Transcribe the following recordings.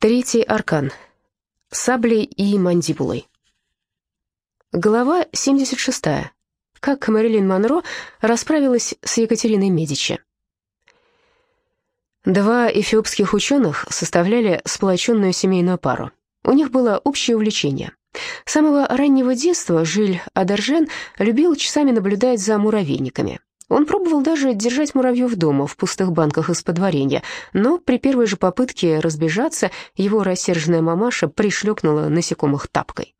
Третий аркан. Саблей и мандибулой. Глава 76. Как Мэрилин Монро расправилась с Екатериной Медичи. Два эфиопских ученых составляли сплоченную семейную пару. У них было общее увлечение. С самого раннего детства Жиль Адаржен любил часами наблюдать за муравейниками. Он пробовал даже держать муравьев дома в пустых банках из-под варенья, но при первой же попытке разбежаться его рассерженная мамаша пришлепнула насекомых тапкой.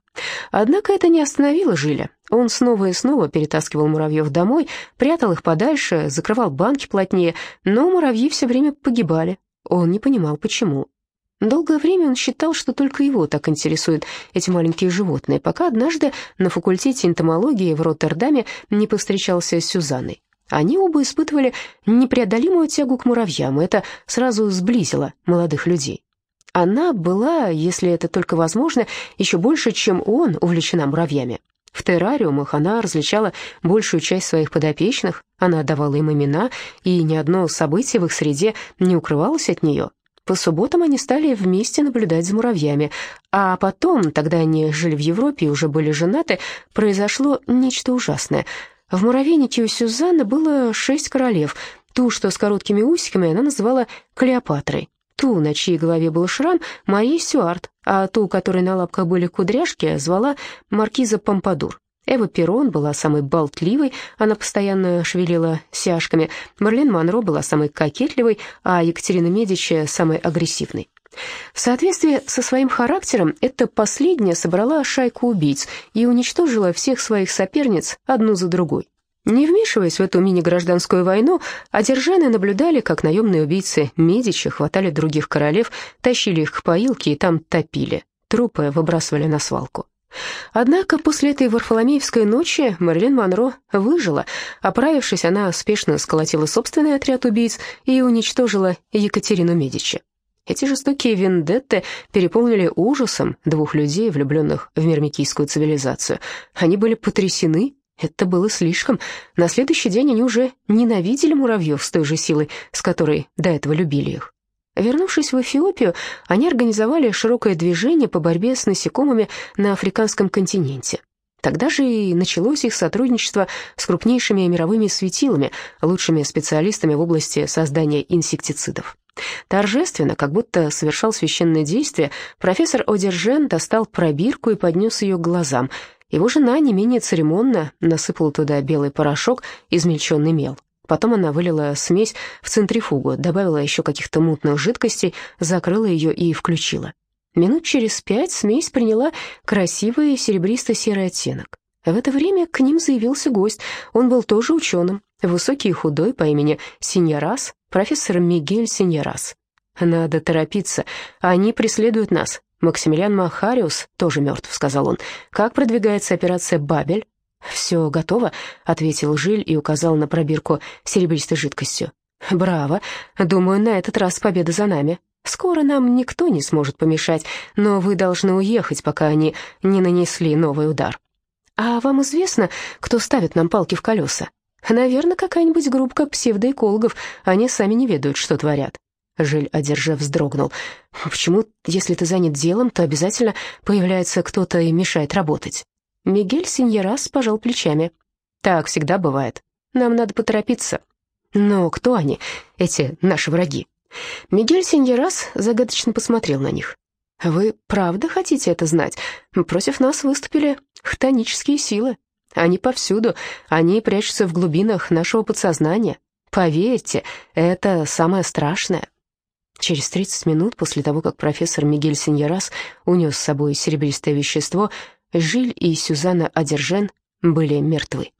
Однако это не остановило Жиля. Он снова и снова перетаскивал муравьев домой, прятал их подальше, закрывал банки плотнее, но муравьи все время погибали. Он не понимал, почему. Долгое время он считал, что только его так интересуют эти маленькие животные, пока однажды на факультете энтомологии в Роттердаме не повстречался с Сюзанной. Они оба испытывали непреодолимую тягу к муравьям, это сразу сблизило молодых людей. Она была, если это только возможно, еще больше, чем он, увлечена муравьями. В террариумах она различала большую часть своих подопечных, она давала им имена, и ни одно событие в их среде не укрывалось от нее. По субботам они стали вместе наблюдать за муравьями, а потом, тогда они жили в Европе и уже были женаты, произошло нечто ужасное — в муравейнике у Сюзанны было шесть королев. Ту, что с короткими усиками, она называла Клеопатрой. Ту, на чьей голове был шрам, Мария Сюарт, а ту, которой на лапках были кудряшки, звала Маркиза Помпадур. Эва Перрон была самой болтливой, она постоянно шевелила сяжками. Марлен Монро была самой кокетливой, а Екатерина Медичи — самой агрессивной. В соответствии со своим характером, эта последняя собрала шайку убийц и уничтожила всех своих соперниц одну за другой. Не вмешиваясь в эту мини-гражданскую войну, одержаны наблюдали, как наемные убийцы Медичи хватали других королев, тащили их к поилке и там топили. Трупы выбрасывали на свалку. Однако после этой Варфоломеевской ночи Мерлин Монро выжила. Оправившись, она спешно сколотила собственный отряд убийц и уничтожила Екатерину Медичи. Эти жестокие вендетты переполнили ужасом двух людей, влюбленных в мирмикийскую цивилизацию. Они были потрясены, это было слишком. На следующий день они уже ненавидели муравьев с той же силой, с которой до этого любили их. Вернувшись в Эфиопию, они организовали широкое движение по борьбе с насекомыми на африканском континенте. Тогда же и началось их сотрудничество с крупнейшими мировыми светилами, лучшими специалистами в области создания инсектицидов. Торжественно, как будто совершал священное действие, профессор Одержен достал пробирку и поднес ее к глазам. Его жена не менее церемонно насыпала туда белый порошок, измельченный мел. Потом она вылила смесь в центрифугу, добавила еще каких-то мутных жидкостей, закрыла ее и включила. Минут через пять смесь приняла красивый серебристо-серый оттенок. В это время к ним заявился гость. Он был тоже ученым, высокий и худой, по имени Синьорас, профессор Мигель Синьорас. «Надо торопиться, они преследуют нас. Максимилиан Махариус тоже мертв», — сказал он. «Как продвигается операция «Бабель»?» «Все готово», — ответил Жиль и указал на пробирку серебристой жидкостью. «Браво! Думаю, на этот раз победа за нами. Скоро нам никто не сможет помешать, но вы должны уехать, пока они не нанесли новый удар». «А вам известно, кто ставит нам палки в колеса?» Наверное, какая-нибудь группка псевдоэкологов. Они сами не ведают, что творят. Жиль, одержав, вздрогнул. «Почему, если ты занят делом, то обязательно появляется кто-то и мешает работать?» Мигель Синьерас пожал плечами. «Так всегда бывает. Нам надо поторопиться». «Но кто они, эти наши враги?» Мигель Синьерас загадочно посмотрел на них. «Вы правда хотите это знать? Против нас выступили хтонические силы. Они повсюду, они прячутся в глубинах нашего подсознания. Поверьте, это самое страшное. Через 30 минут после того, как профессор Мигель Синьерас унес с собой серебристое вещество, Жиль и Сюзанна Адержен были мертвы.